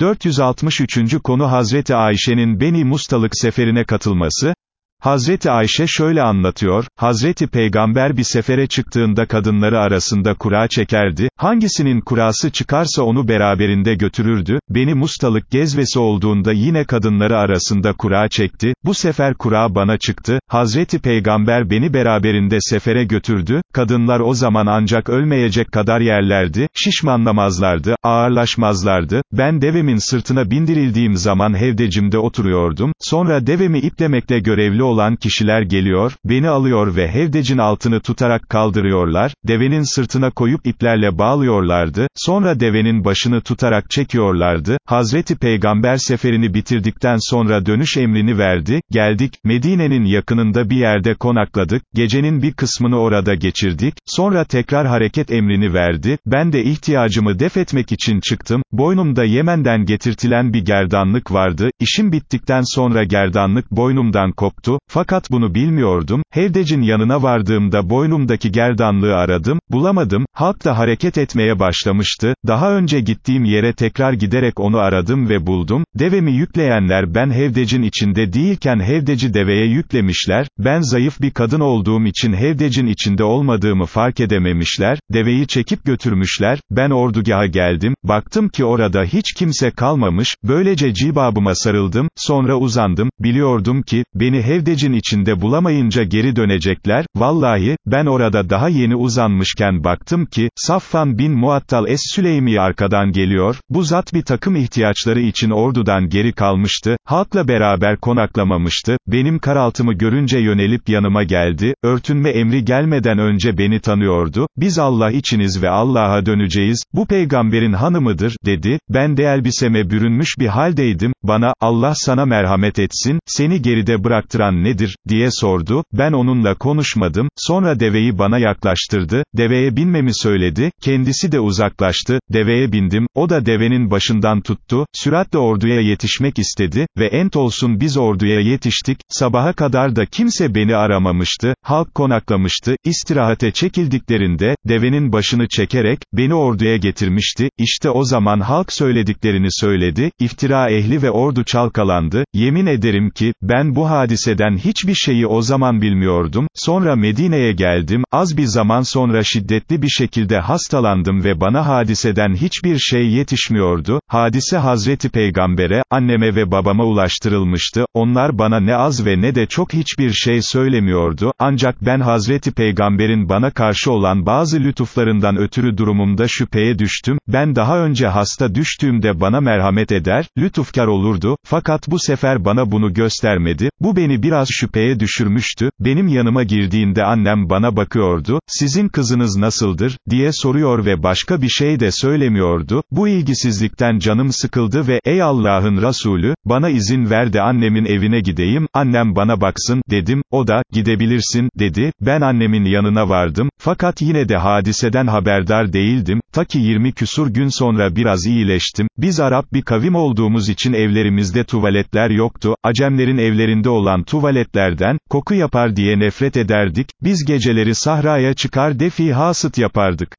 463. konu Hazreti Ayşe'nin Beni Mustalık seferine katılması, Hazreti Ayşe şöyle anlatıyor, Hazreti Peygamber bir sefere çıktığında kadınları arasında kura çekerdi, hangisinin kurası çıkarsa onu beraberinde götürürdü, beni mustalık gezvesi olduğunda yine kadınları arasında kura çekti, bu sefer kura bana çıktı, Hazreti Peygamber beni beraberinde sefere götürdü, kadınlar o zaman ancak ölmeyecek kadar yerlerdi, şişmanlamazlardı, ağırlaşmazlardı, ben devemin sırtına bindirildiğim zaman hevdecimde oturuyordum, sonra devemi iplemekle görevli olan kişiler geliyor, beni alıyor ve hevdecin altını tutarak kaldırıyorlar, devenin sırtına koyup iplerle bağlıyorlardı, sonra devenin başını tutarak çekiyorlardı, Hazreti Peygamber seferini bitirdikten sonra dönüş emrini verdi, geldik, Medine'nin yakınında bir yerde konakladık, gecenin bir kısmını orada geçirdik, sonra tekrar hareket emrini verdi, ben de ihtiyacımı def etmek için çıktım, boynumda Yemen'den getirtilen bir gerdanlık vardı, işim bittikten sonra gerdanlık boynumdan koptu, fakat bunu bilmiyordum, Hevdec'in yanına vardığımda boynumdaki gerdanlığı aradım, bulamadım, halk da hareket etmeye başlamıştı, daha önce gittiğim yere tekrar giderek onu aradım ve buldum, devemi yükleyenler ben Hevdec'in içinde değilken Hevdec'i deveye yüklemişler, ben zayıf bir kadın olduğum için Hevdec'in içinde olmadığımı fark edememişler, deveyi çekip götürmüşler, ben ordugaha geldim, baktım ki orada hiç kimse kalmamış, böylece cibabıma sarıldım, sonra uzandım, biliyordum ki, beni Hevdec'in içinde bulamayınca geri dönecekler, vallahi, ben orada daha yeni uzanmışken baktım ki, Safvan bin Muattal Es-Süleymi arkadan geliyor, bu zat bir takım ihtiyaçları için ordudan geri kalmıştı, halkla beraber konaklamamıştı, benim karaltımı görünce yönelip yanıma geldi, örtünme emri gelmeden önce beni tanıyordu, biz Allah içiniz ve Allah'a döneceğiz, bu peygamberin hanımıdır, dedi, ben de elbiseme bürünmüş bir haldeydim, bana, Allah sana merhamet etsin, seni geride bıraktıran nedir, diye sordu, ben onunla konuşmadım, sonra deveyi bana yaklaştırdı, deveye binmemi söyledi, kendisi de uzaklaştı, deveye bindim, o da devenin başından tuttu, süratle orduya yetişmek istedi, ve ent olsun biz orduya yetiştik, sabaha kadar da kimse beni aramamıştı, halk konaklamıştı, istirahate çekildiklerinde, devenin başını çekerek, beni orduya getirmişti, işte o zaman halk söylediklerini söyledi, iftira ehli ve ordu çalkalandı, yemin ederim ki, ben bu hadiseden hiçbir şeyi o zaman bilmiyordum, sonra Medine'ye geldim, az bir zaman sonra şiddetli bir şekilde hastalandım ve bana hadiseden hiçbir şey yetişmiyordu, hadise Hazreti Peygamber'e, anneme ve babama ulaştırılmıştı, onlar bana ne az ve ne de çok hiçbir şey söylemiyordu, ancak ben Hazreti Peygamber'in bana karşı olan bazı lütuflarından ötürü durumumda şüpheye düştüm, ben daha önce hasta düştüğümde bana merhamet eder, lütufkar olurdu, fakat bu sefer bana bunu göstermedi, bu beni biraz şüpheye düşürmüştü, benim yanıma girdiğinde annem bana bakıyordu, sizin kızınız nasıldır, diye soruyor ve başka bir şey de söylemiyordu, bu ilgisizlikten canım sıkıldı ve, ey Allah'ın Resulü, bana izin ver de annemin evine gideyim, annem bana baksın, dedim, o da, gidebilirsin, dedi, ben annemin yanına vardım, fakat yine de hadiseden haberdar değildim, ta ki 20 küsur gün sonra biraz iyileştim, biz Arap bir kavim olduğumuz için evlerimizde tuvaletler yoktu, Acemlerin evlerinde olan tuvaletlerden, koku yapar diye nefret ederdik, biz geceleri sahraya çıkar defi hasıt yapardık.